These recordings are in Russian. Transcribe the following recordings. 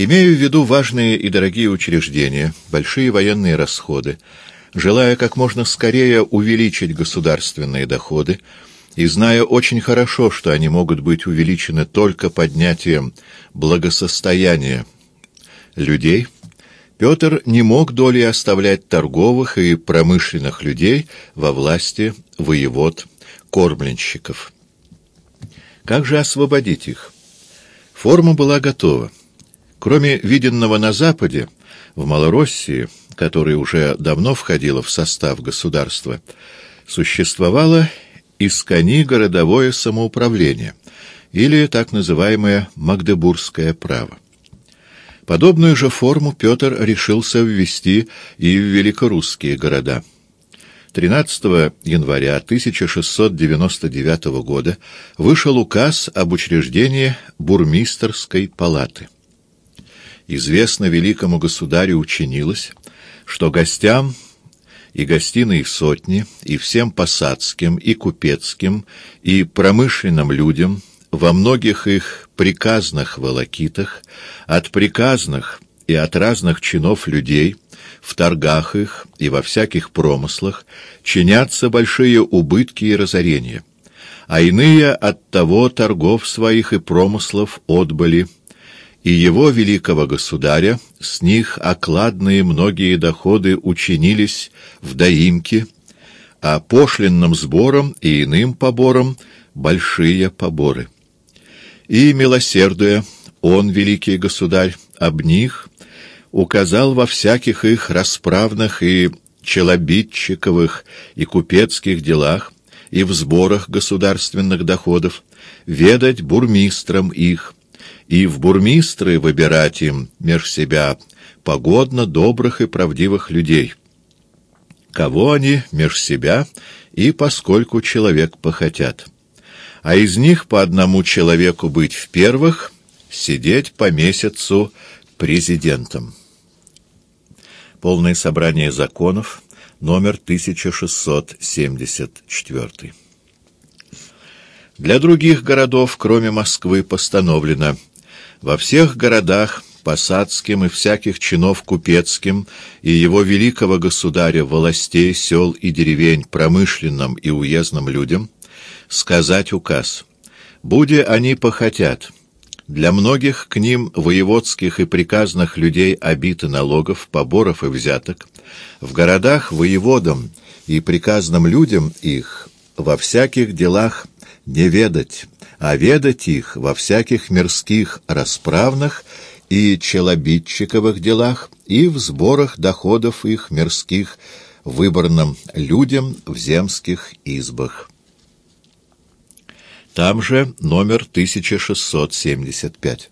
Имея в виду важные и дорогие учреждения, большие военные расходы, желая как можно скорее увеличить государственные доходы, и зная очень хорошо, что они могут быть увеличены только поднятием благосостояния людей, Петр не мог долей оставлять торговых и промышленных людей во власти воевод, кормленщиков. Как же освободить их? Форма была готова. Кроме виденного на Западе, в Малороссии, которая уже давно входила в состав государства, существовало искони городовое самоуправление, или так называемое Магдебургское право. Подобную же форму Петр решился ввести и в великорусские города. 13 января 1699 года вышел указ об учреждении бурмистерской палаты. Известно великому государю учинилось, что гостям и гостиной сотни, и всем посадским, и купецким, и промышленным людям, во многих их приказных волокитах, от приказных и от разных чинов людей, в торгах их и во всяких промыслах, чинятся большие убытки и разорения, а иные от того торгов своих и промыслов отбыли, и его великого государя с них окладные многие доходы учинились в доимке, а пошлинным сбором и иным побором большие поборы. И, милосердуя, он, великий государь, об них указал во всяких их расправных и челобитчиковых и купецких делах и в сборах государственных доходов ведать бурмистрам их, и в бурмистры выбирать им меж себя погодно добрых и правдивых людей. Кого они меж себя и поскольку человек похотят. А из них по одному человеку быть в первых, сидеть по месяцу президентом. Полное собрание законов, номер 1674. Для других городов, кроме Москвы, постановлено во всех городах посадским и всяких чинов купецким и его великого государя, властей, сел и деревень, промышленным и уездным людям, сказать указ. Буде они похотят. Для многих к ним воеводских и приказных людей обиты налогов, поборов и взяток, в городах воеводам и приказным людям их во всяких делах не ведать, а ведать их во всяких мирских расправных и челобитчиковых делах и в сборах доходов их мирских выборным людям в земских избах. Там же номер 1675.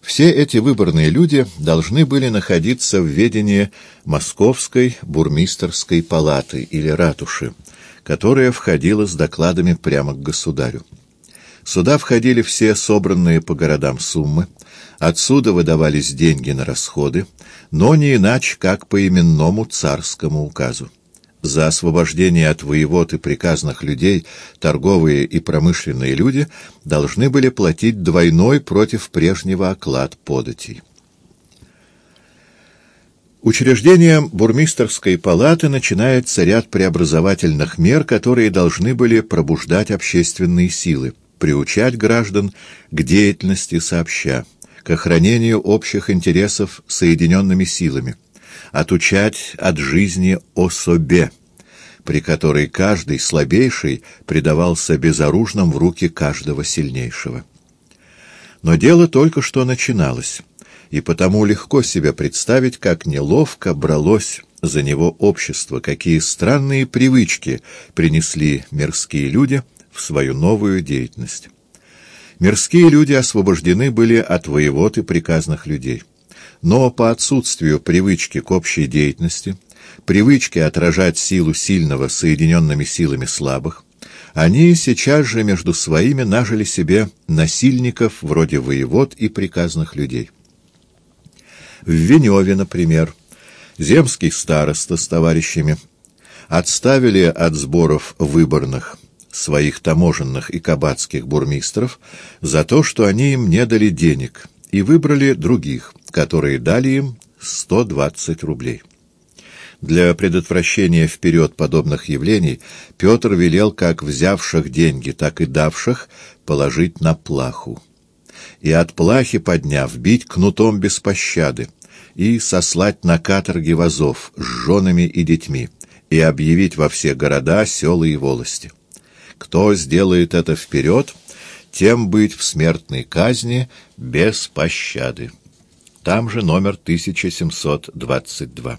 Все эти выборные люди должны были находиться в ведении Московской бурмистерской палаты или ратуши, которая входила с докладами прямо к государю. Сюда входили все собранные по городам суммы, отсюда выдавались деньги на расходы, но не иначе, как по именному царскому указу. За освобождение от воевод и приказных людей торговые и промышленные люди должны были платить двойной против прежнего оклад податей. Учреждением бурмистерской палаты начинается ряд преобразовательных мер, которые должны были пробуждать общественные силы, приучать граждан к деятельности сообща, к охранению общих интересов соединенными силами, отучать от жизни особе, при которой каждый слабейший предавался безоружным в руки каждого сильнейшего. Но дело только что начиналось, и потому легко себе представить, как неловко бралось за него общество, какие странные привычки принесли мирские люди в свою новую деятельность. Мирские люди освобождены были от воевод и приказных людей. Но по отсутствию привычки к общей деятельности, привычки отражать силу сильного соединенными силами слабых, они сейчас же между своими нажили себе насильников вроде воевод и приказных людей. В Веневе, например, земский староста с товарищами отставили от сборов выборных своих таможенных и кабацких бурмистров за то, что они им не дали денег и выбрали других, которые дали им 120 рублей. Для предотвращения вперед подобных явлений Петр велел как взявших деньги, так и давших положить на плаху. И от плахи подняв, бить кнутом без пощады, и сослать на каторги вазов с женами и детьми, и объявить во все города, села и волости. Кто сделает это вперед, тем быть в смертной казни без пощады. Там же номер 1722.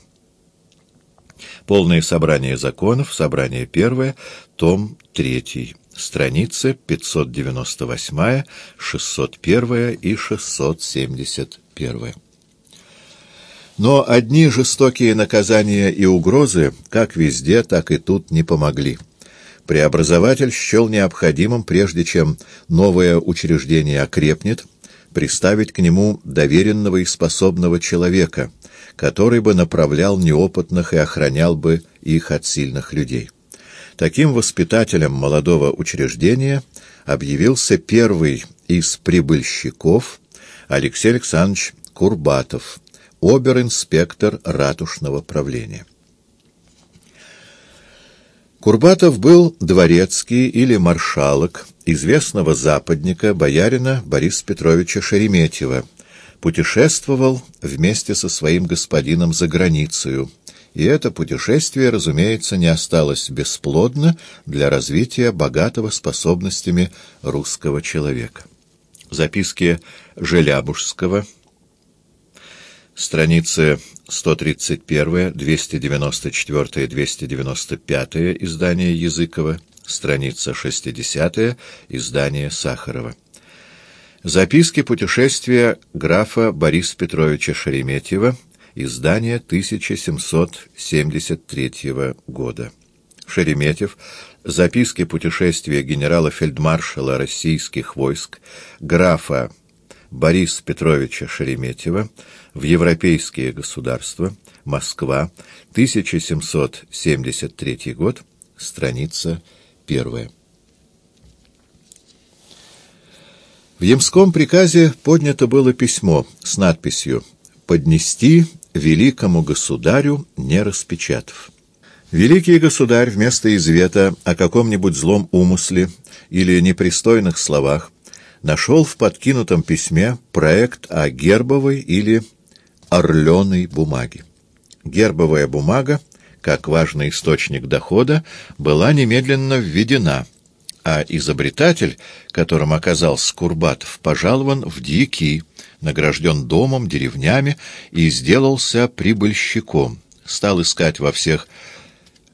Полное собрание законов, собрание первое, том третий, страницы 598, 601 и 671. Но одни жестокие наказания и угрозы, как везде, так и тут, не помогли. Преобразователь счел необходимым, прежде чем новое учреждение окрепнет, приставить к нему доверенного и способного человека, который бы направлял неопытных и охранял бы их от сильных людей. Таким воспитателем молодого учреждения объявился первый из прибыльщиков Алексей Александрович Курбатов, обер-инспектор ратушного правления. Курбатов был дворецкий или маршалок известного западника, боярина Бориса Петровича Шереметьева, путешествовал вместе со своим господином за границу, и это путешествие, разумеется, не осталось бесплодно для развития богатого способностями русского человека. Записки Желябужского Страницы 131, 294, 295 издание Языкова, страница 60 издание Сахарова. Записки путешествия графа Бориса Петровича Шереметьева, издание 1773 года. Шереметьев. Записки путешествия генерала-фельдмаршала российских войск графа Бориса Петровича Шереметьева в европейские государства, Москва, 1773 год, страница первая. В Ямском приказе поднято было письмо с надписью «Поднести великому государю, не распечатав». Великий государь вместо извета о каком-нибудь злом умысле или непристойных словах нашел в подкинутом письме проект о гербовой или орленой бумаге. Гербовая бумага, как важный источник дохода, была немедленно введена, а изобретатель, которым оказался Курбатов, пожалован в дьяки, награжден домом, деревнями и сделался прибыльщиком, стал искать во всех